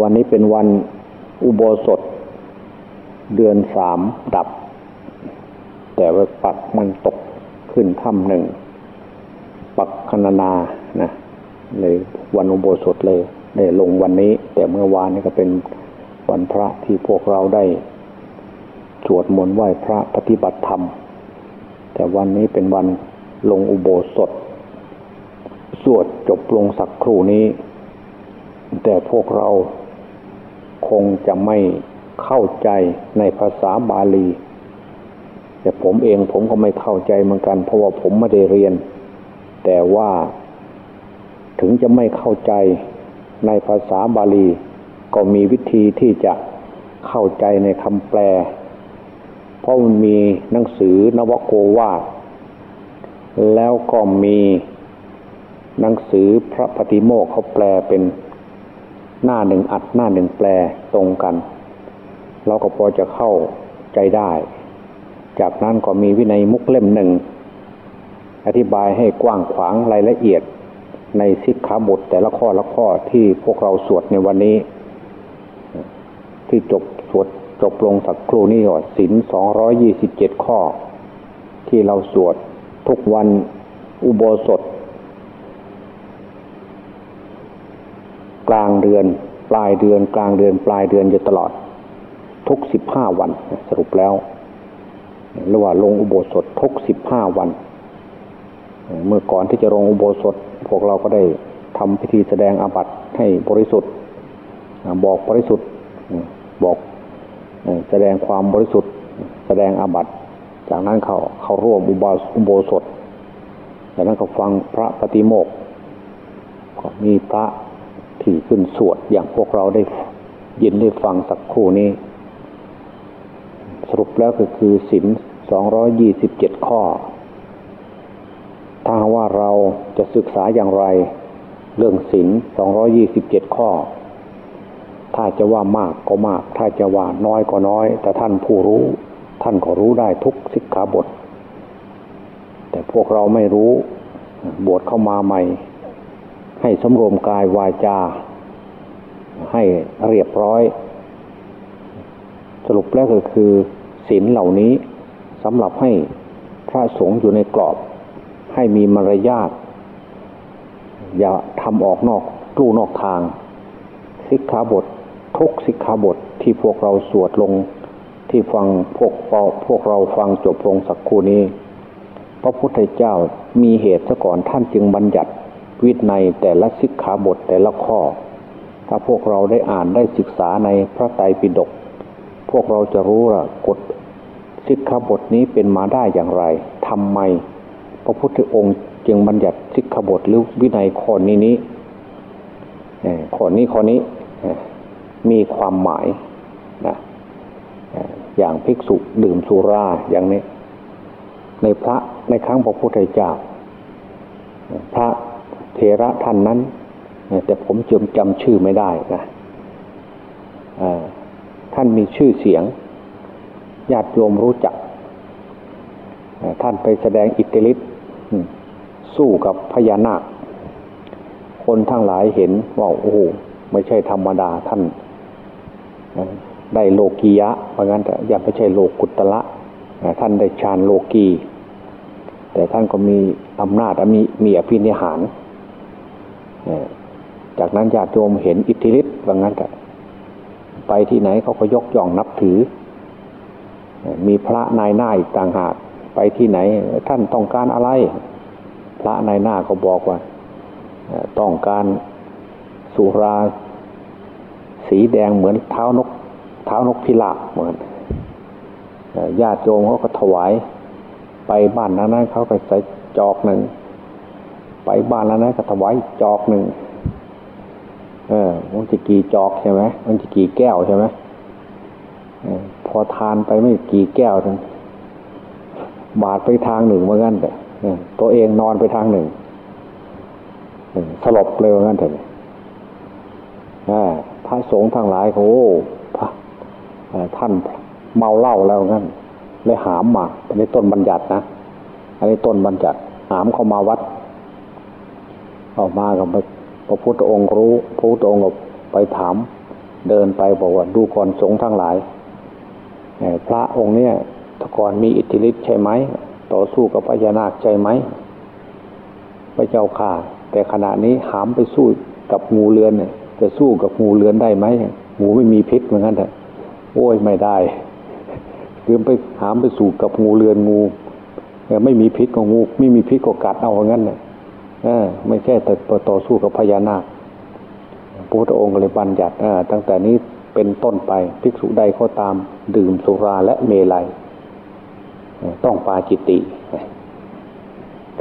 วันนี้เป็นวันอุโบสถ เดือนสามดับ แต่ว่าปักมันตกขึ้นถ้ำหนึ่ง ปักคณนานะเลยวันอุโบสถเลยได้ลงวันนี้ แต่เมื่อวานนี้ก็เป็นวันพระที่พวกเราได้สวดมนต์ไหว้พระปฏิบัติธรรม แต่วันนี้เป็นวันลงอุโบสถ สวดจบลงสักครู่นี้ แต่พวกเราคงจะไม่เข้าใจในภาษาบาลี แต่ผมเองผมก็ไม่เข้าใจเหมือนกัน เพราะว่าผมไม่ได้เรียน แต่ว่าถึงจะไม่เข้าใจในภาษาบาลี ก็มีวิธีที่จะเข้าใจในคำแปล เพราะมันมีหนังสือนวโกวาทแล้วก็มีหนังสือพระปฏิโมกเขาแปลเป็น หน้าหนึ่งอัดหน้าหนึ่งแปลตรงกัน เราก็พอจะเข้าใจได้ จากนั้นก็มีวินัยมุกเล่มหนึ่ง อธิบายให้กว้างขวางรายละเอียดในสิกขาบทแต่ละข้อละข้อที่พวกเราสวดในวันนี้ ที่จบสวดจบลงสักครู่นี้ก่อนสินสองร้อยยี่สิบเจ็ดข้อ ที่เราสวดทุกวันอุโบสถ กลางเดือน ปลายเดือน กลางเดือน ปลายเดือนอยู่ตลอด ทุกสิบห้าวันสรุปแล้วหรือว่าลงอุโบสถทุกสิบห้าวัน เมื่อก่อนที่จะลงอุโบสถ พวกเราก็ได้ทำพิธีแสดงอาบัติให้บริสุทธิ์ บอกบริสุทธิ์บอกแสดงความบริสุทธิ์ แสดงอาบัติ จากนั้นเขาเขาร่วมอุบาอุโบสถจากนั้นก็ฟังพระปฏิโมกก็มีพระ ที่ขึ้นสวดอย่างพวกเราได้ยินได้ฟังสักครู่นี้ สรุปแล้วก็คือศินสองยี่สิบเจ็ดข้อ ถ้าว่าเราจะศึกษาอย่างไร เรื่องศินสองยี่สิบเจ็ดข้อ ถ้าจะว่ามากก็มาก ถ้าจะว่าน้อยก็น้อย แต่ท่านผู้รู้ ท่านก็รู้ได้ทุกสิกขาบท แต่พวกเราไม่รู้บวชเข้ามาใหม่ ให้สำรวมกายวาจา ให้เรียบร้อย สรุปแล้วก็คือศีลเหล่านี้สำหรับให้พระสงฆ์อยู่ในกรอบ ให้มีมารยาทอย่าทำออกนอกลู่นอกทาง สิกขาบททุกสิกขาบทที่พวกเราสวดลงที่ฟังพวกพวกเราฟังจบลงสักครู่นี้ พระพุทธเจ้ามีเหตุซะก่อนท่านจึงบัญญัติวิทในแต่ละสิกขาบทแต่ละข้อ ถ้าพวกเราได้อ่านได้ศึกษาในพระไตรปิฎกพวกเราจะรู้ว่ากฎสิกขาบทนี้เป็นมาได้อย่างไรทำไม พระพุทธองค์จึงบัญญัติสิกขาบทหรือวินัยข้อนี้นี้ข้อนี้ข้อนี้มีความหมายนะอย่างภิกษุดื่มสุราอย่างนี้ ในพระในครั้งพระพุทธเจ้า พระเทระท่านนั้น แต่ผมจำจำชื่อไม่ได้นะท่านมีชื่อเสียงญาติโยมรู้จัก ท่านไปแสดงอิทธิฤทธิ์สู้กับพญานาค คนทั้งหลายเห็นว่าโอ้โหไม่ใช่ธรรมดาท่าน ได้โลกียะ เพราะงั้นย่าไม่ใช่โลกุตละ ท่านได้ฌานโลกี แต่ท่านก็มีอำนาจมีมีอภินิหาร จากนั้นญาติโยมเห็นอิทธิฤทธิ์ว่างั้นแต่ไปที่ไหนเขาก็ยกย่องนับถือ มีพระนายหน้าอีกต่างหาก ไปที่ไหนท่านต้องการอะไร พระนายหน้าก็บอกว่า ต้องการสุราสีแดงเหมือนเท้านกเท้านกพิราบเหมือนญาติโยมเขาก็ถวายไปบ้านนั้นเขาไปใส่จอกหนึ่งไปบ้านแล้วนะก็ถวายจอกหนึ่ง เออมันจะกี่จอกใช่ไหมมันจะกี่แก้วใช่ไหมพอทานไปไม่กี่แก้วทั้งบาดไปทางหนึ่งเหมือนกันแต่ตัวเองนอนไปทางหนึ่งสลบเลยเหมือนกันแต่พระสงฆ์ทั้งหลายโอ้พระท่านเมาเหล้าแล้วงั้นเลยหามมาอันนี้ต้นบัญญัตินะอันนี้ต้นบัญญัติหามเข้ามาวัดออกมากับ พระพุทธองค์รู้พระพุทธองค์ไปถาม เดินไปบอกว่าดูก่อนสงฆ์ทั้งหลายพระองค์เนี่ยตก่อนมีอิทธิฤทธิ์ใช่ไหม ต่อสู้กับพญานาคใช่ไหมพระเจ้าข่าแต่ขณะนี้หามไปสู้กับงูเรือนเนี่ยจะสู้กับงูเรือนได้ไหมงูไม่มีพิษเหมือนกันแต่โอ้ยไม่ได้เรือไปหามไปสู่กับงูเรือนงูไม่มีพิษของงู ไม่มีพิษก็กัดเอาเหมือนกันเนี่ย ไม่ใช่แต่ต่อสู้กับพญานาคพระพุทธองค์เลยบัญญัติตั้งแต่นี้เป็นต้นไปภิกษุใดก็ตามดื่มสุราและเมลัย ต้องปาจิตติ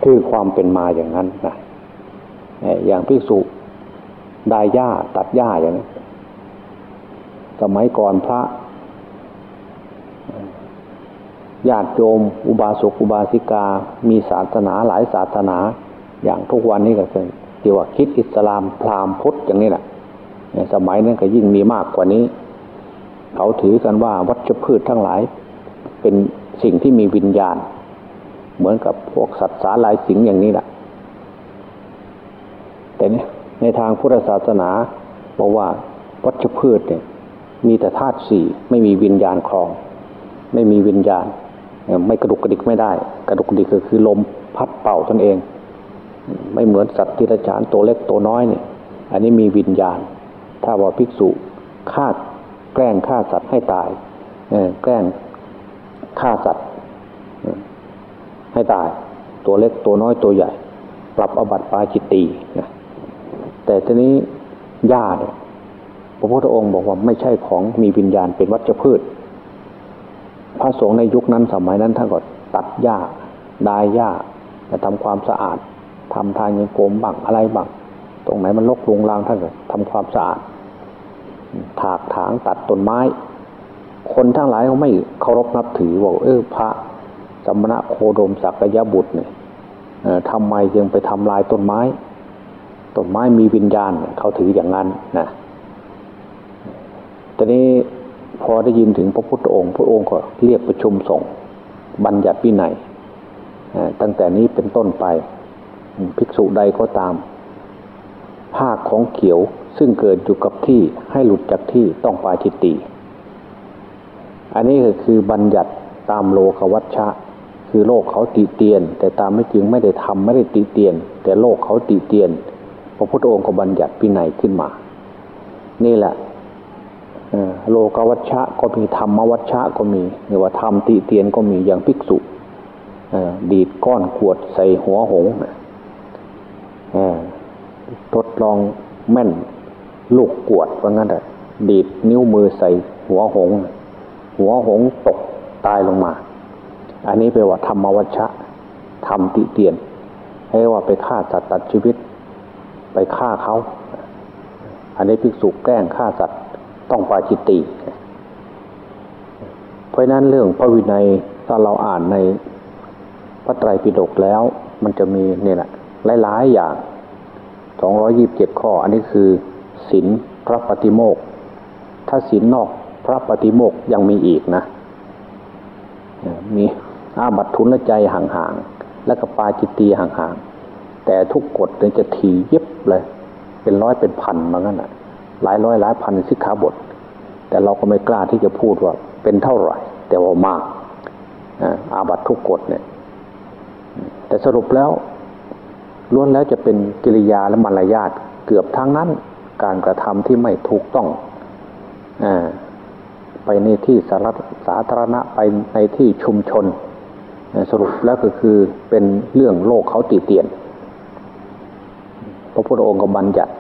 คือความเป็นมาอย่างนั้นนะอย่างภิกษุได้หญ้าตัดหญ้าอย่างนี้สมัยก่อนพระญาติโยมอุบาสกอุบาสิกา มีศาสนาหลายศาสนา อย่างทุกวันนี้ก็คือที่ว่าคิดอิสลามพราหมณ์พุทธอย่างนี้แหละสมัยนั้นก็ยิ่งมีมากกว่านี้ เขาถือกันว่าวัชพืชทั้งหลาย เป็นสิ่งที่มีวิญญาณ เหมือนกับพวกสัตว์สาลายสิงอย่างนี้แหละแต่เนี่ยในทางพุทธศาสนาบอกว่าวัชพืชเนี่ยมีแต่ธาตุสี่ไม่มีวิญญาณครอง ไม่มีวิญญาณ ไม่กระดุกกระดิกไม่ได้ กระดุกกระดิกก็คือลมพัดเป่าตนเอง ไม่เหมือนสัตว์ที่ระฉานตัวเล็กตัวน้อยเนี่ย อันนี้มีวิญญาณ ถ้าว่าภิกษุฆ่าแกล้งฆ่าสัตว์ให้ตายแกล้งฆ่าสัตว์ให้ตาย ตัวเล็กตัวน้อยตัวใหญ่ ปรับอบัติปาจิตตีนะแต่ทีนี้หญ้าเนี่ยพระพุทธองค์บอกว่าไม่ใช่ของมีวิญญาณเป็นวัชพืช พระสงฆ์ในยุคนั้นสมัยนั้นท่านก็ตัดหญ้าดายหญ้าจะทำความสะอาด ทำทางยังโกมบังอะไรบังตรงไหนมันลกลุงลางท่านก็ทำความสะอาดถากถางตัดต้นไม้ คนทั้งหลายเขาไม่เคารพนับถือบอกเออพระสมณะโคดมศักยบุตรเนี่ยทำไมยังไปทำลายต้นไม้ต้นไม้มีวิญญาณเขาถืออย่างนั้นนะตอนนี้พอได้ยินถึงพระพุทธองค์ พระองค์ก็เรียกประชุมสงฆ์บัญญัติวินัยตั้งแต่นี้เป็นต้นไป ภิกษุใดก็ตามภาคของเขียวซึ่งเกิดอยู่กับที่ให้หลุดจากที่ต้องปาจิตติ อันนี้ก็คือบัญญัติตามโลกวัชชะ คือโลกเขาตีเตียน แต่ตามไม่จริงไม่ได้ทำไม่ได้ตีเตียน แต่โลกเขาตีเตียน พระพุทธองค์ก็บัญญัติปีไหนขึ้นมา นี่แหละโลกวัชชะก็มีธรรมวัชชะก็มีหรือว่าธรรมติเตียนก็มีอย่างภิกษุดีดก้อนขวดใส่หัวหง ทดลองแม่นลูกกวดว่างั้นแหละดีดนิ้วมือใส่หัวหง หัวหงตกตายลงมา อันนี้แปลว่าธรรมวัชชะธรรมติเตียน ให้ว่าไปฆ่าสัตว์ตัดชีวิต ไปฆ่าเขา อันนี้ภิกษุแกล้งฆ่าสัตว์ต้องปาจิตติ เพราะนั้นเรื่องพระวินัยถ้าเราอ่านในพระไตรปิฎกแล้ว มันจะมีเนี่ยแหละ หลายๆอย่างสองร้อยิบเจ็ดข้อ อันนี้คือศีลพระปฏิโมก ถ้าศีลนอกพระปฏิโมกยังมีอีกนะ มีอาบัตทุนละใจห่างๆ แล้วก็ปาจิตตีห่างๆ แต่ทุกกฎเนี่ยจะถี่ยิบเลย เป็นร้อยเป็นพันมางั้นอะ หลายร้อยหลายพันสิกขาบท แต่เราก็ไม่กล้าที่จะพูดว่าเป็นเท่าไหร่ แต่ว่ามากอาบัตทุกกฎเนี่ย แต่สรุปแล้ว ล้วนแล้วจะเป็นกิริยาและมารยาทเกือบทั้งนั้นการกระทำที่ไม่ถูกต้องอไปในที่สาสาธารณะไปในที่ชุมชน สรุปแล้วก็คือเป็นเรื่องโลกเขาตีเตียน พระพุทธองค์ก็บัญญัติ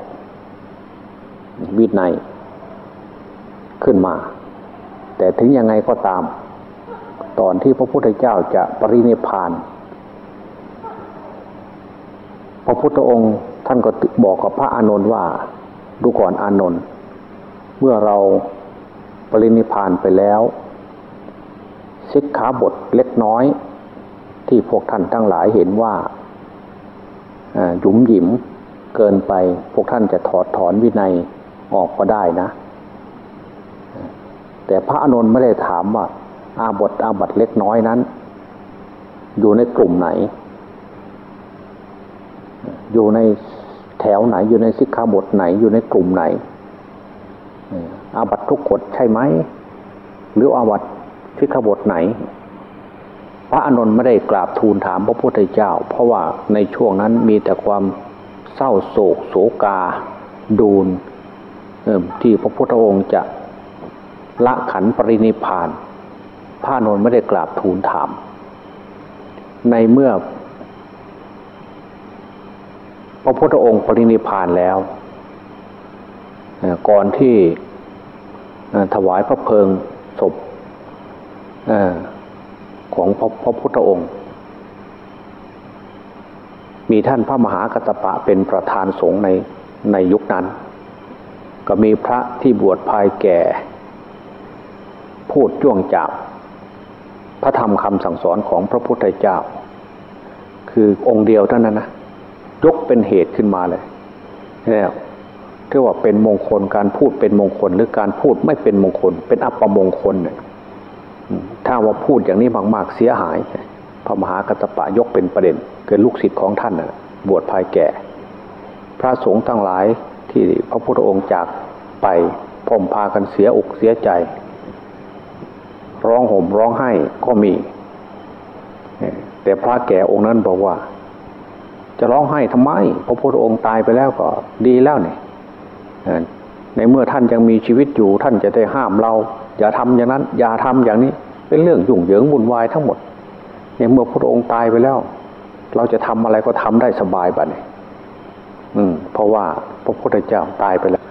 วินัยขึ้นมา แต่ถึงยังไงก็ตาม ตอนที่พระพุทธเจ้าจะปรินิพาน พระพุทธองค์ท่านก็บอกกับพระอานนท์ว่าดูก่อนอานนท์เมื่อเราปรินิพานไปแล้วสิกขาบทเล็กน้อย ที่พวกท่านทั้งหลายเห็นว่าหยุมหยิมเกินไปพวกท่านจะถอดถอนวินัยออกก็ได้นะ แต่พระอนุนไม่ได้ถามว่าอาบทอาบัตเล็กน้อยนั้น อยู่ในกลุ่มไหน อยู่ในแถวไหนอยู่ในสิกขาบทไหนอยู่ในกลุ่มไหนอาบัตทุกกฎใช่ไหม หรืออาบัตสิกขบทไหน พระอานนท์ไม่ได้กราบทูลถามพระพุทธเจ้า เพราะว่าในช่วงนั้นมีแต่ความเศร้าโศกโศกา ดูนที่พระพุทธองค์จะละขันปรินิพาน พระนนท์ไม่ได้กราบทูลถาม ในเมื่อพ ระพุทธองค์ปรินิพานแล้วก่อนที่ถวายพระเพลิงศพของพระพระพุทธองค์ มีท่านพระมหากัตปะเป็นประธานสงฆ์ในในยุคนั้น ก็มีพระที่บวชภายแก่ พูดจ้วงจับพระธรรมคำสั่งสอนของพระพุทธเจ้า คือองค์เดียวเท่านั้นนะ ยกเป็นเหตุขึ้นมาเลยเนี่ยเรียกว่าเป็นมงคลการพูดเป็นมงคล หรือการพูดไม่เป็นมงคล เป็นอัปมงคลเนี่ยถ้าว่าพูดอย่างนี้มาก ๆ เสียหาย พระมหากัตปะยกเป็นประเด็น เกิดลูกศิษย์ของท่านนะบวชภายแก่ พระสงฆ์ทั้งหลายที่พระพุทธองค์จากไปพมพากันเสียอกเสียใจ ร้องห่มร้องไห้ก็มี แต่พระแก่องค์นั้นบอกว่า จะร้องไห้ทำไม พระพุทธองค์ตายไปแล้วก็ดีแล้วเนี่ยในเมื่อท่านยังมีชีวิตอยู่ท่านจะได้ห้ามเรา อย่าทำอย่างนั้น อย่าทำอย่างนี้ เป็นเรื่องยุ่งเหยิงวุ่นวายทั้งหมดในเมื่อพระองค์ตายไปแล้ว เราจะทำอะไรก็ทำได้สบายบัดนี้อืม เพราะว่าพระพุทธเจ้าตายไปแล้ว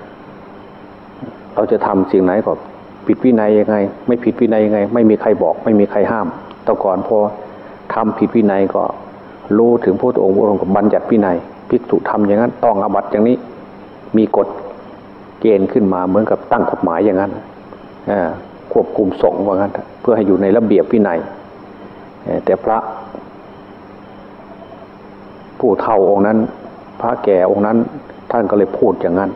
เราจะทำสิ่งไหนก็ผิดวินัยยังไง ไม่ผิดวินัยยังไง ไม่มีใครบอก ไม่มีใครห้าม แต่ก่อนพอทำผิดวินัยก็ รู้ถึงพระองค์พระองค์บัญญัติวินัยภิกษุทำอย่างนั้นต้องอาบัตอย่างนี้ มีกฎเกณฑ์ขึ้นมาเหมือนกับตั้งกฎหมายอย่างนั้นควบคุมสงฆ์ว่างั้น เพื่อให้อยู่ในระเบียบวินัยแต่พระผู้เฒ่าองค์นั้น พระแก่องค์นั้นท่านก็เลยพูดอย่างนั้น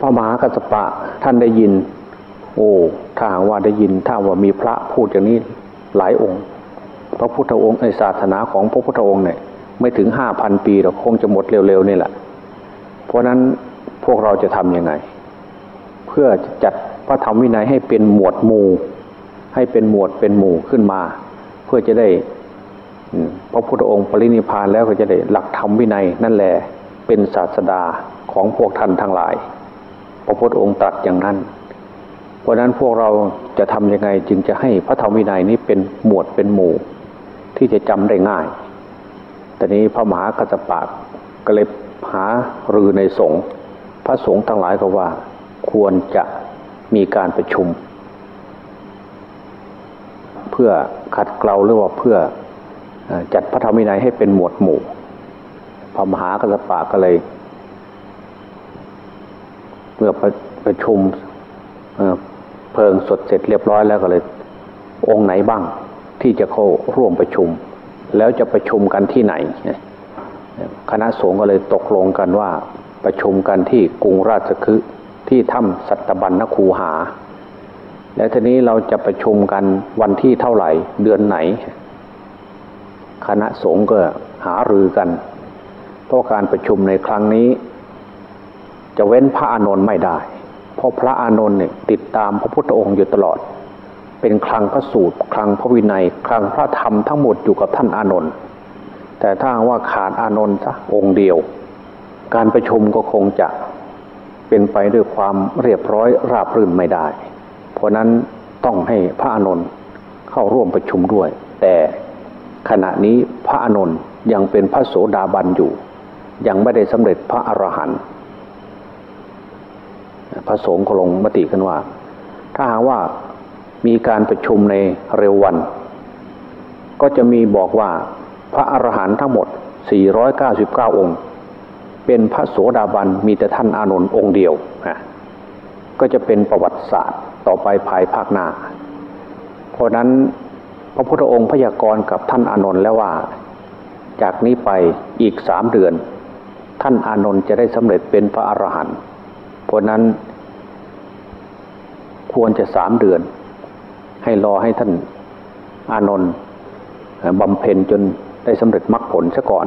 พระมหากัสปะท่านได้ยิน โอ้ถ้าหากว่าได้ยินถ้าว่ามีพระพูดอย่างนี้หลายองค์ พระพุทธองค์ในศาสนาของพระพุทธองค์เนี่ยไม่ถึงห้าพันปีหรอกคงจะหมดเร็วๆนี่แหละ เพราะนั้นพวกเราจะทำยังไง เพื่อจัดพระธรรมวินัยให้เป็นหมวดหมู่ ให้เป็นหมวดเป็นหมู่ขึ้นมา เพื่อจะได้พระพุทธองค์ปรินิพานแล้วก็จะได้หลักธรรมวินัยนั่นแหละเป็นศาสดาของพวกท่านทั้งหลาย พระพุทธองค์ตรัสอย่างนั้น เพราะนั้นพวกเราจะทำยังไงจึงจะให้พระธรรมวินัยนี้เป็นหมวดเป็นหมู่ ที่จะจำได้ง่าย แต่นี้พระมหากัสปะก็เลยหารือในสงฆ์พระสงฆ์ทั้งหลายก็ว่า ควรจะมีการประชุม เพื่อขัดเกลาหรือว่าเพื่อจัดพระธรรมวินัยให้เป็นหมวดหมู่ พระมหากัสปะก็เลยเมื่อประประชุมเพลิงสดเสร็จเรียบร้อยแล้วก็เลย องค์ไหนบ้าง ที่จะเข้าร่วมประชุม แล้วจะประชุมกันที่ไหน คณะสงฆ์ก็เลยตกลงกันว่าประชุมกันที่กรุงราชคฤห์ที่ถ้ำสัตบัญนคูหา และทีนี้เราจะประชุมกันวันที่เท่าไหร่เดือนไหน คณะสงฆ์ก็หารือกัน เพราะการประชุมในครั้งนี้ จะเว้นพระอานนท์ไม่ได้ เพราะพระอานนท์เนี่ยติดตามพระพุทธองค์อยู่ตลอด เป็นคลังพระสูตรคลังพระวินัย คลังพระธรรมทั้งหมดอยู่กับท่านอานนท์แต่ถ้าว่าขาดอานนท์ซะองค์เดียว การประชุมก็คงจะเป็นไปด้วยความเรียบร้อยราบรื่นไม่ได้ เพราะนั้นต้องให้พระอานนท์เข้าร่วมประชุมด้วย แต่ขณะนี้พระอานนท์ยังเป็นพระโสดาบันอยู่ ยังไม่ได้สำเร็จพระอรหันต์พระสงฆ์ก็ลงมติกันว่า ถ้าหากว่า มีการประชุมในเร็ววัน ก็จะมีบอกว่าพระอรหันต์ทั้งหมด 499 องค์ เป็นพระโสดาบันมีแต่ท่านอานนท์องค์เดียวนะก็จะเป็นประวัติศาสตร์ต่อไปภายภาคหน้า เพราะนั้นพระพุทธองค์พยากรณ์กับท่านอานนท์แล้วว่า จากนี้ไปอีกสามเดือน ท่านอานนท์จะได้สำเร็จเป็นพระอรหันต์เพราะนั้นควรจะสามเดือน ให้รอให้ท่านอานนท์บำเพ็ญจนได้สำเร็จมรรคผลซะก่อน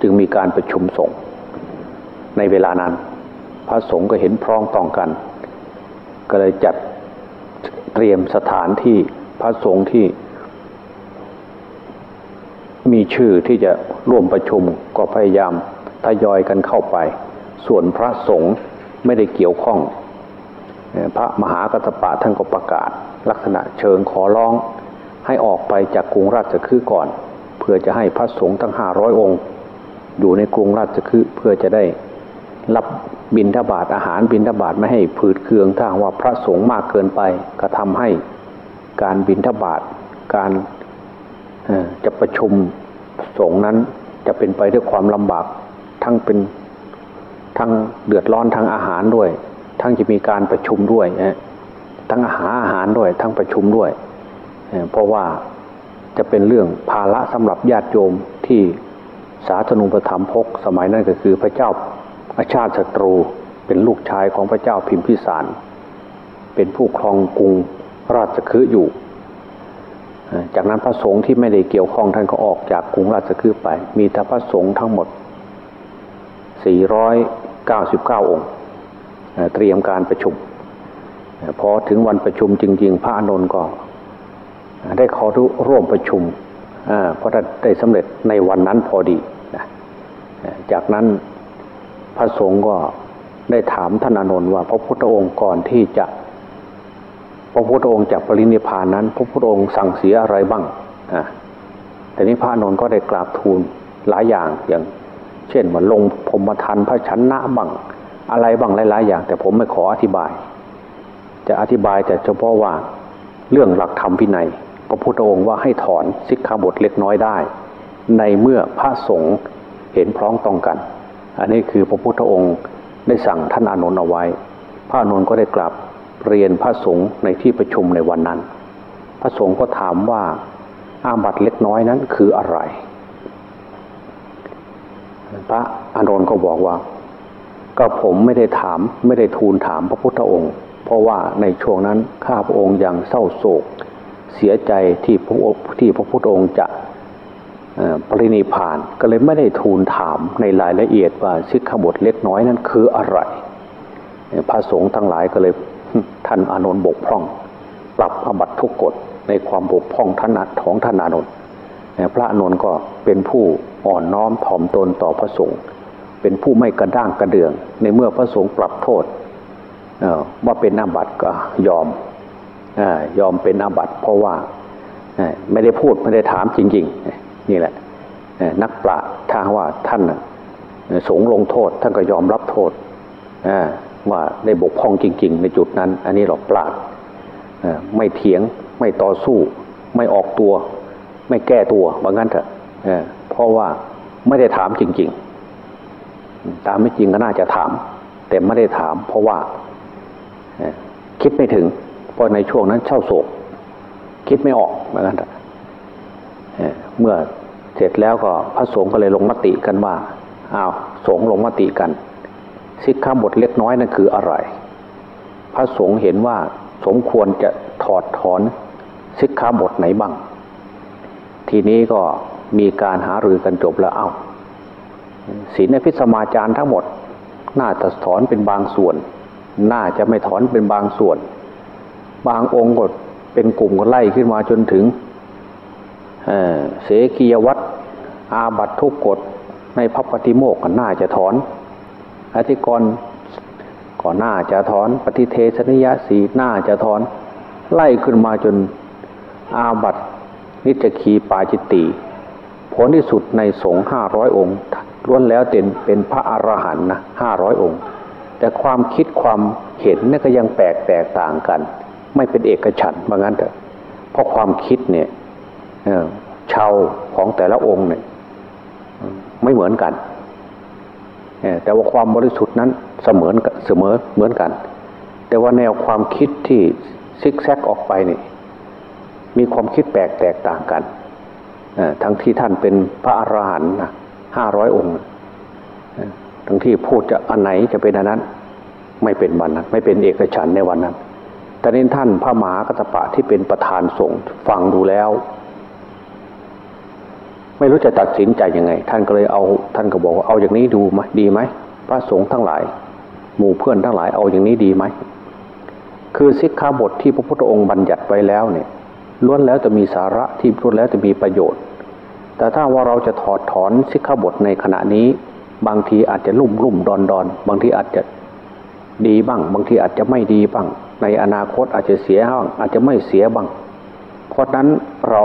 จึงมีการประชุมสงฆ์ในเวลานั้น พระสงฆ์ก็เห็นพร้องต้องกัน ก็เลยจัดเตรียมสถานที่พระสงฆ์ที่ มีชื่อที่จะร่วมประชุมก็พยายามทยอยกันเข้าไป ส่วนพระสงฆ์ไม่ได้เกี่ยวข้อง พระมหากัตปะท่านก็ประกาศ ลักษณะเชิญขอร้อง ให้ออกไปจากกรุงราชคฤห์ก่อน เพื่อจะให้พระสงฆ์ทั้งห้าร้อยองค์ อยู่ในกรุงราชคฤห์เพื่อจะได้รับบินทบาทอาหารบินทบาทไม่ให้ผืดเคืองถ้าว่าพระสงฆ์มากเกินไปก็ทำให้การบินทบาทการจะประชุมสงฆ์นั้นจะเป็นไปด้วยความลำบากทั้งเป็นทั้งเดือดร้อนทางอาหารด้วย ทั้งจะมีการประชุมด้วย ทั้งอาหารอาหารด้วยทั้งประชุมด้วย เพราะว่าจะเป็นเรื่องภาระสำหรับญาติโยมที่สาธนุปธรรมพกสมัยนั้นก็คือพระเจ้าอาชาติศัตรูเป็นลูกชายของพระเจ้าพิมพิสาร เป็นผู้ครองกรุงราชคฤห์อยู่ จากนั้นพระสงฆ์ที่ไม่ได้เกี่ยวข้องท่านก็ออกจากกรุงราชคฤห์ไป มีแต่พระสงฆ์ทั้งหมด 499 องค์ เตรียมการประชุม พอถึงวันประชุมจริง ๆ พระอานนก็ได้ขอร่วมประชุมเพราะได้สำเร็จในวันนั้นพอดีจากนั้นพระสงฆ์ก็ได้ถามท่านอานนว่า พระพุทธองค์ก่อนที่จะ พระพุทธองค์จากปรินิพานนั้น พระพุทธองค์สั่งเสียอะไรบ้างแต่นี้พระอานนก็ได้กราบทูลหลายอย่างอย่าง เช่นว่าลงพรมทันพระชนะบ้างอะไรบ้างหลายๆอย่าง แต่ผมไม่ขออธิบาย จะอธิบายแต่เฉพาะว่าเรื่องหลักธรรมพินัยพระพุทธองค์ว่าให้ถอนสิกขาบทเล็กน้อยได้ ในเมื่อพระสงฆ์เห็นพร้อมต้องกัน อันนี้คือพระพุทธองค์ได้สั่งท่านอานนท์เอาไว้ พระอานนท์ก็ได้กลับเรียนพระสงฆ์ในที่ประชุมในวันนั้น พระสงฆ์ก็ถามว่าอาบัตเล็กน้อยนั้นคืออะไร พระอานนท์ก็บอกว่า ก็ผมไม่ได้ถามไม่ได้ทูลถามพระพุทธองค์ เพราะว่าในช่วงนั้นข้าพระองค์ยังเศร้าโศก เสียใจที่พระที่พระพุทธองค์จะปรินิพานก็เลยไม่ได้ทูลถามในรายละเอียดว่าสิกขบทเล็กน้อยนั้นคืออะไรพระสงฆ์ทั้งหลายก็เลยท่านอานนท์บกพร่อง ปรับอบัตทุกกฎในความบกพร่องท่านัดของท่านอานนท์พระอานนท์ก็เป็นผู้อ่อนน้อมถ่อมตนต่อพระสงฆ์เป็นผู้ไม่กระด้างกระเดือง ในเมื่อพระสงฆ์ปรับโทษ ว่าเป็นอาบัติก็ยอมยอมเป็นอาบัติเพราะว่าไม่ได้พูดไม่ได้ถามจริง ๆ นี่แหละนักปราถ้าว่าท่านสงลงโทษ ท่านก็ยอมรับโทษว่าได้บกพร่องจริง ๆ ในจุดนั้น อันนี้หรอกปราดไม่เถียงไม่ต่อสู้ ไม่ออกตัว ไม่แก้ตัวว่างั้นเถอะเพราะว่าไม่ได้ถามจริง ๆ ตามไม่จริงก็น่าจะถาม แต่ไม่ได้ถาม เพราะว่า คิดไม่ถึงเพราะในช่วงนั้นเช่าโศก คิดไม่ออกเหมือนกันเมื่อเสร็จแล้วก็พระสงฆ์ก็เลยลงมติกันว่าอ้าวสงฆ์ลงมติกันสิกขาบทเล็กน้อยนั่นคืออะไร พระสงฆ์เห็นว่าสมควรจะถอดถอนสิกขาบทไหนบ้าง ทีนี้ก็มีการหารือกันจบแล้วเอา้าศีลในพิสมาจารทั้งหมด น่าจะถอนเป็นบางส่วน น่าจะไม่ถอนเป็นบางส่วน บางองค์ก็เป็นกลุ่มก็ไล่ขึ้นมาจนถึงเสกียวัตอาบัตทุกกฎในพระปฏิโมกข์น่าจะถอนอธิกรก็น่าจะถอนปฏิเทศนิยสีน่าจะถอน ไล่ขึ้นมาจนอาบัตนิจขีปาจิตติผลที่สุดในสงฆ์ห้าร้อยองค์ล้วนแล้วเต็นเป็นพระอรหันต์นะห้าร้อยองค์ แต่ความคิดความเห็นนี่ก็ยังแปลกแตกต่างกัน ไม่เป็นเอกฉันท์ว่างั้นเถอะเพราะความคิดเนี่ยชาวของแต่ละองค์เนี่ยไม่เหมือนกันแต่ว่าความบริสุทธิ์นั้นเสมอเสมอเหมือนกัน แต่ว่าแนวความคิดที่ซิกแซกออกไปนี่มีความคิดแปลกแตกต่างกันทั้งที่ท่านเป็นพระอรหันต์ห้าร้อยองค์ ทั้งที่พูดจะอันไหนจะเป็นอันนั้น ไม่เป็นวันนั้น ไม่เป็นเอกฉันในวันนั้น แต่นี้ท่านพระมหากัตปะที่เป็นประธานสงฆ์ฟังดูแล้ว ไม่รู้จะตัดสินใจยังไง ท่านก็เลยเอา ท่านก็บอกว่าเอาอย่างนี้ดูไหมดีไหมพระสงฆ์ทั้งหลาย หมู่เพื่อนทั้งหลายเอาอย่างนี้ดีไหมคือสิกขาบทที่พระพุทธองค์บัญญัติไว้แล้วเนี่ยล้วนแล้วจะมีสาระที่ล้วนแล้วจะมีประโยชน์ แต่ถ้าว่าเราจะถอดถอนสิกขาบทในขณะนี้ บางทีอาจจะลุ่มลุ่มดอนดอนบางทีอาจจะดีบ้าง บางทีอาจจะไม่ดีบ้าง ในอนาคตอาจจะเสียบ้างอาจจะไม่เสียบ้างเพราะนั้นเรา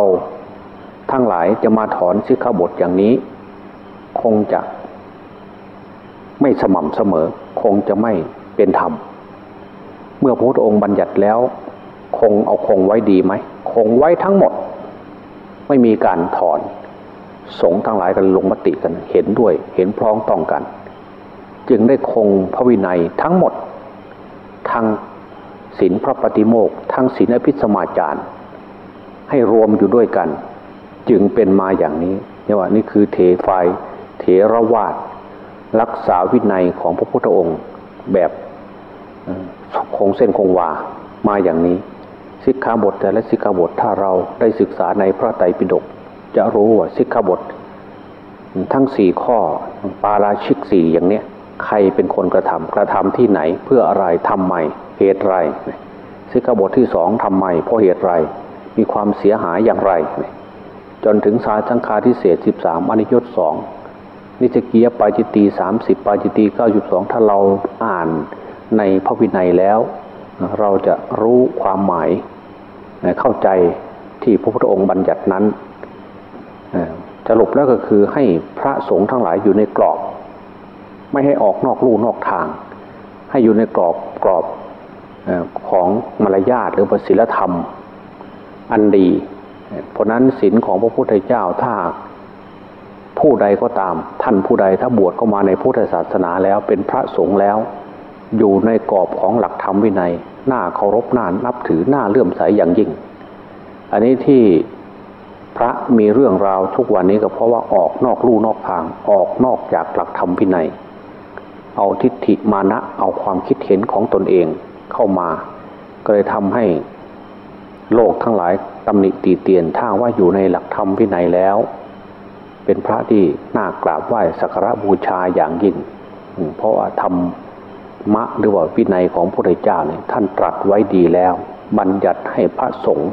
ทั้งหลายจะมาถอนสิกขาบทอย่างนี้ คงจะ ไม่สม่ำเสมอ คงจะไม่เป็นธรรม เมื่อพระพุทธองค์บัญญัติแล้ว คงเอาคงไว้ดีไหม คงไว้ทั้งหมด ไม่มีการถอน สงฆ์ทั้งหลายกันลงมติกันเห็นด้วย เห็นพร้อมต้องกัน จึงได้คงพระวินัยทั้งหมด ทั้งศีลพระปฏิโมกทั้งศีลอภิสมาจารให้รวมอยู่ด้วยกัน จึงเป็นมาอย่างนี้เนี่ยว่านี่คือเทไฟเถรวาทรักษาวินัยของพระพุทธองค์แบบคงเส้นคงวามาอย่างนี้สิกขาบทแต่และสิกขาบทถ้าเราได้ศึกษาในพระไตรปิฎก จะรู้ว่าสิกขาบท ทั้งสี่ข้อปาราชิกสี่อย่างเนี้ยใครเป็นคนกระทำกระทำที่ไหนเพื่ออะไรทำไมเหตุไรสิกขาบทที่สองทำไมเพราะเหตุไร มีความเสียหายอย่างไร จนถึงสาสังคาทิเศษสิบสามอนิยตสองนิจเกียปาจิตีสามสิบปาจิตีเก้าสิบสองถ้าเราอ่านในพระวินัยแล้ว เราจะรู้ความหมายเข้าใจที่พระพุทธองค์บัญญัตินั้น สรุปแล้วก็คือให้พระสงฆ์ทั้งหลายอยู่ในกรอบ ไม่ให้ออกนอกลู่นอกทาง ให้อยู่ในกรอบกรอบของมารยาทหรือศีลธรรมอันดี เพราะนั้นศีลของพระพุทธเจ้าถ้าผู้ใดก็ตาม ท่านผู้ใดถ้าบวชเข้ามาในพุทธศาสนาแล้วเป็นพระสงฆ์แล้ว อยู่ในกรอบของหลักธรรมวินัยหน้าเคารพหน้านับถือหน้าเลื่อมใสอย่างยิ่ง อันนี้ที่ พระมีเรื่องราวทุกวันนี้ก็เพราะว่าออกนอกลู่นอกทาง ออกนอกจากหลักธรรมวินัย เอาทิฏฐิมานะเอาความคิดเห็นของตนเองเข้ามา ก็เลยทำให้โลกทั้งหลายตำหนิตีเตียนถ้าว่าอยู่ในหลักธรรมวินัยแล้ว เป็นพระที่น่ากราบไหว้สักการบูชาอย่างยิ่งเพราะว่าธรรมะหรือว่าวินัยของพระพุทธเจ้าเนี่ยท่านตรัสไว้ดีแล้ว บัญญัติให้พระสงฆ์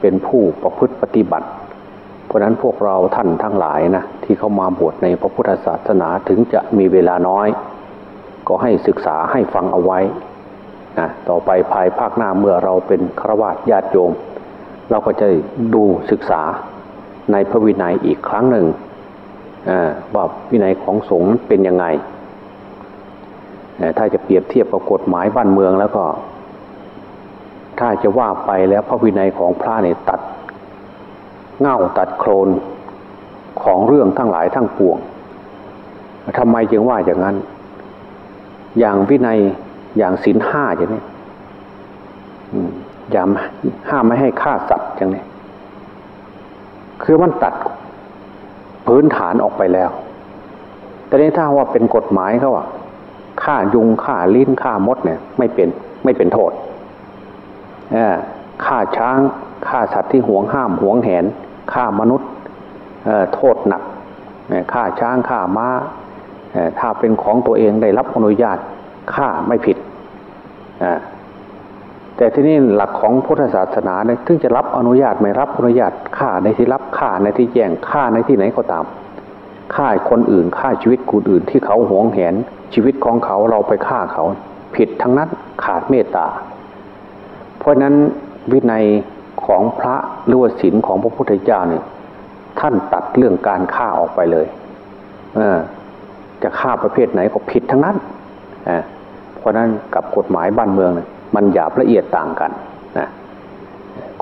เป็นผู้ประพฤติปฏิบัติ ราะนั้นพวกเราท่านทั้งหลายนะที่เข้ามาบวชในพระพุทธศาสนาถึงจะมีเวลาน้อย ก็ให้ศึกษาให้ฟังเอาไว้นะต่อไปภายภาคหน้าเมื่อเราเป็นฆราวาสญาติโยม เราก็จะดูศึกษาในพระวินัยอีกครั้งหนึ่งว่าวินัยของสงฆ์เป็นยังไง ถ้าจะเปรียบเทียบกับกฎหมายบ้านเมืองแล้วก็ ถ้าจะว่าไปแล้วพระวินัยของพระเนี่ยตัด เง่าตัดโครนของเรื่องทั้งหลายทั้งปวงทำไมจึงว่าอย่างนั้น อย่างวินัยอย่างศีลห้าอย่างนี้อย่าห้ามไม่ให้ฆ่าสัตว์อย่างนี้คือมันตัดพื้นฐานออกไปแล้ว แต่นี้ถ้าว่าเป็นกฎหมายเขาอะฆ่ายุงฆ่าลิ้นฆ่ามดเนี่ย ไม่เป็นไม่เป็นโทษฆ่าช้าง ฆ่าสัตว์ที่หวงห้ามหวงแหนฆ่ามนุษย์โทษหนักฆ่าช้างฆ่าม้าถ้าเป็นของตัวเองได้รับอนุญาตฆ่าไม่ผิด แต่ที่นี่หลักของพุทธศาสนาเนี่ยถึงจะรับอนุญาตไม่รับอนุญาตฆ่าในที่รับฆ่าในที่แย่งฆ่าในที่ไหนก็ตามฆ่าคนอื่นฆ่าชีวิตคนอื่นที่เขาหวงแหน ชีวิตของเขาเราไปฆ่าเขา ผิดทั้งนั้นขาดเมตตา เพราะนั้นวินัย ของพระหรือว่าศีลของพระพุทธเจ้าเนี่ยท่านตัดเรื่องการฆ่าออกไปเลยเออจะฆ่าประเภทไหนก็ผิดทั้งนั้นเพราะนั้นกับกฎหมายบ้านเมืองมันหยาบละเอียดต่างกันนะ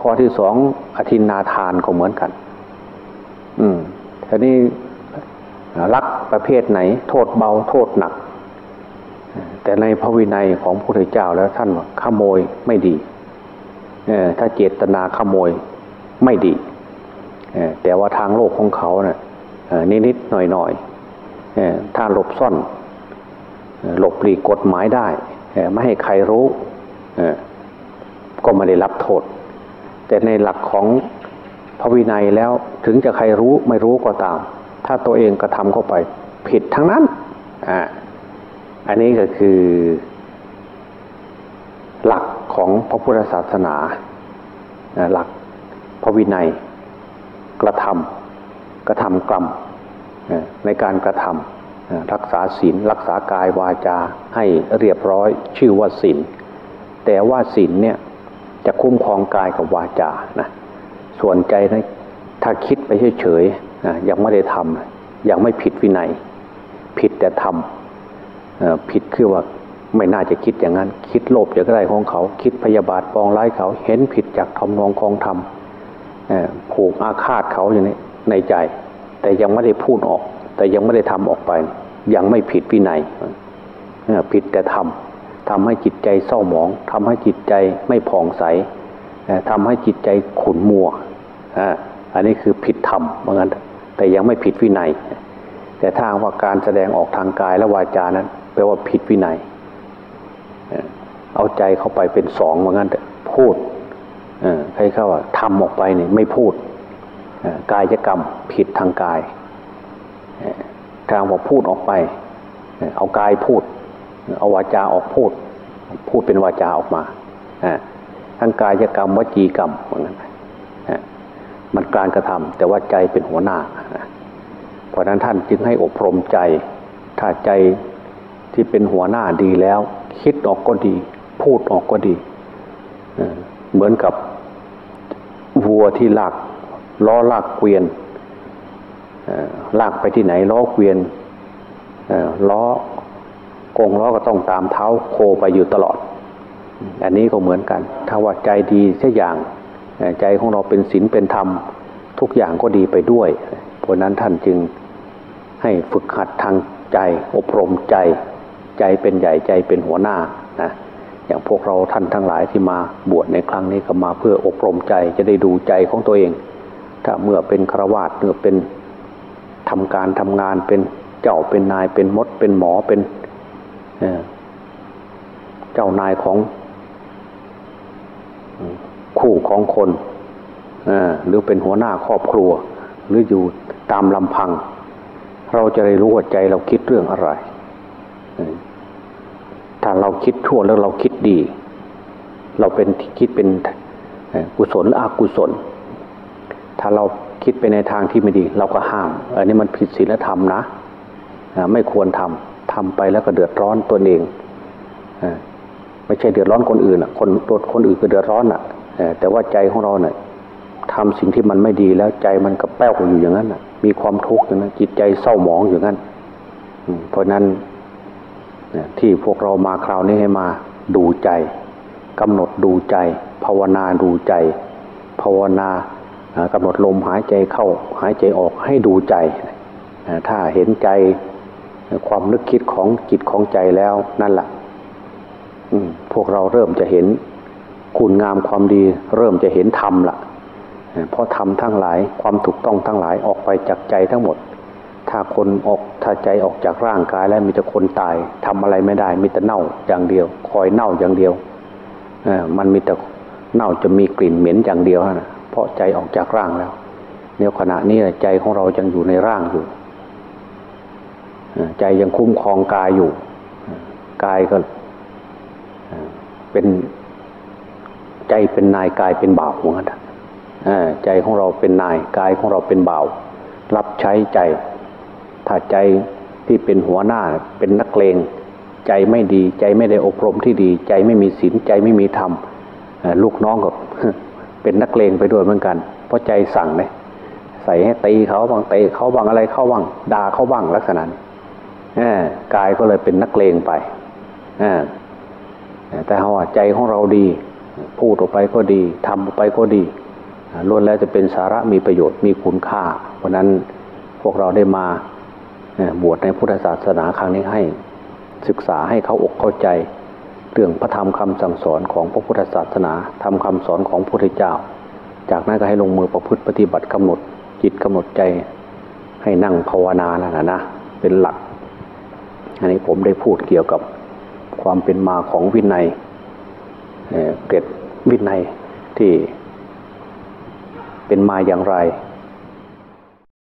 ข้อที่สองอธินาทานก็เหมือนกัน อืมทีนี้รักประเภทไหน โทษเบาโทษหนัก แต่ในพระวินัยของพระพุทธเจ้าแล้วท่านว่าขโมยไม่ดี ถ้าเจตนาขโมยไม่ดี แต่ว่าทางโลกของเขาเนะ่ยนิดๆหน่อยๆถ้าหลบซ่อนหลบหลีกกฎหมายได้ไม่ให้ใครรู้ก็ไม่ได้รับโทษ แต่ในหลักของพระวินัยแล้วถึงจะใครรู้ไม่รู้ก็ตาม ถ้าตัวเองกระทำเข้าไป ผิดทั้งนั้นออันนี้ก็คือหลัก ของพระพุทธศาสนา หลักพระวินัยกระทำกระทำกรรมในการกระทำรักษาศีลรักษากายวาจาให้เรียบร้อยชื่อว่าศีลแต่ว่าศีลเนี่ยจะคุ้มครองกายกับวาจานะส่วนใจนะถ้าคิดไปเฉยๆยังไม่ได้ทำยังไม่ผิดวินัย ผิดแต่ทำผิดคือว่า ไม่น่าจะคิดอย่างนั้น คิดโลภอย่างไรของเขา คิดพยาบาทปองร้ายเขา เห็นผิดจากทำนองคองธรรมผูกอาฆาตเขาอย่างนี้ในใจ แต่ยังไม่ได้พูดออก แต่ยังไม่ได้ทำออกไป ยังไม่ผิดวินัยผิดแต่ทำทำให้จิตใจเศร้าหมองทำให้จิตใจไม่ผ่องใสทำให้จิตใจขุนมัวอันนี้คือผิดธรรมเหมือนกันแต่ยังไม่ผิดวินัย แต่ถ้าว่าการแสดงออกทางกายและวาจานั้นแปลว่าผิดวินัย เอาใจเข้าไปเป็นสองเหมือนกันพูดใครเข้าว่าทำออกไปเนี่ยไม่พูดกายกรรมผิดทางกายทางบอกพูดออกไป เอากายพูด เอาวาจาออกพูด พูดเป็นวาจาออกมาทั้งกายกรรมวจีกรรมเหมือนกันมันการกระทำแต่ว่าใจเป็นหัวหน้า เพราะนั้นท่านจึงให้อบรมใจ ถ้าใจที่เป็นหัวหน้าดีแล้ว คิดออกก็ดี พูดออกก็ดี เหมือนกับวัวที่ลากล้อลากเกวียนลากไปที่ไหนล้อเกวียนล้อกงล้อก็ต้องตามเท้าโคไปอยู่ตลอด อันนี้ก็เหมือนกัน ถ้าว่าใจดีเช่อย่างใจของเราเป็นศีลเป็นธรรม ทุกอย่างก็ดีไปด้วย เพราะนั้นท่านจึงให้ฝึกหัดทางใจอบรมใจ ใจเป็นใหญ่ใจเป็นหัวหน้านะอย่างพวกเราท่านทั้งหลายที่มาบวชในครั้งนี้ก็มาเพื่ออบรมใจจะได้ดูใจของตัวเอง ถ้าเมื่อเป็นฆราวาสเมื่อเป็นทำการทำงานเป็นเจ้าเป็นนายเป็นมดเป็นหมอเป็นเจ้านายของคู่ของคนหรือเป็นหัวหน้าครอบครัว หรืออยู่ตามลำพัง เราจะได้รู้ว่าใจเราคิดเรื่องอะไร ถ้าเราคิดชั่วแล้วเราคิดดี เราเป็นคิดเป็นกุศลหรืออกุศล ถ้าเราคิดไปในทางที่ไม่ดี เราก็ห้าม อันนี้มันผิดศีลธรรมนะ ไม่ควรทำทำไปแล้วก็เดือดร้อนตัวเองไม่ใช่เดือดร้อนคนอื่นอะคนคนอื่นก็เดือดร้อนอะแต่ว่าใจของเราเนี่ยทำสิ่งที่มันไม่ดีแล้วใจมันก็แป้วอยู่อย่างนั้นมีความทุกข์อย่างนั้นจิตใจเศร้าหมองอย่างนั้นเพราะนั้น ที่พวกเรามาคราวนี้ให้มาดูใจกำหนดดูใจ ภาวนาดูใจ ภาวนากำหนดลมหายใจเข้าหายใจออกให้ดูใจ ถ้าเห็นใจความนึกคิดของจิตของใจแล้วนั่นแหละพวกเราเริ่มจะเห็นคุณงามความดี เริ่มจะเห็นธรรมละเพราะธรรมทั้งหลายความถูกต้องทั้งหลายออกไปจากใจทั้งหมด ถ้าคนออกถ้าใจออกจากร่างกายแล้วมีแต่คนตายทำอะไรไม่ได้ มีแต่เน่าอย่างเดียว คอยเน่าอย่างเดียวมันมีแต่เน่าจะมีกลิ่นเหม็นอย่างเดียวนะเพราะใจออกจากร่างแล้วเนี่ยขณะนี้ใจของเรายังอยู่ในร่างอยู่ใจยังคุ้มครองกายอยู่กายก็เป็นใจเป็นนายกายเป็นบ่าวเหมือนกันใจของเราเป็นนายกายของเราเป็นบ่าวรับใช้ใจ ถ้าใจที่เป็นหัวหน้าเป็นนักเลงใจไม่ดีใจไม่ได้อบรมที่ดี ใจไม่มีศีลใจไม่มีธรรมลูกน้องก็เป็นนักเลงไปด้วยเหมือนกัน เพราะใจสั่งเลยใส่ให้ตีเขาบางเตะเขาบางอะไรเขาบางด่าเขาบางลักษณะนี้กายก็เลยเป็นนักเลงไปแต่เขาใจของเราดี พูดออกไปก็ดีทำออกไปก็ดีล้วนแล้วจะเป็นสาระมีประโยชน์มีคุณค่า เพราะนั้นพวกเราได้มา บวชในพุทธศาสนาครั้งนี้ให้ศึกษาให้เขาอกเข้าใจ เรื่องพระธรรมคำสั่งสอนของพระพุทธศาสนาทำคำสอนของพระพุทธเจ้า จากนั้นก็ให้ลงมือประพฤติปฏิบัติกำหนดจิตกำหนดใจ ให้นั่งภาวนาแล้วนะนะ เป็นหลัก อันนี้ผมได้พูดเกี่ยวกับความเป็นมาของวินัยเกร็ดวินัยที่เป็นมาอย่างไร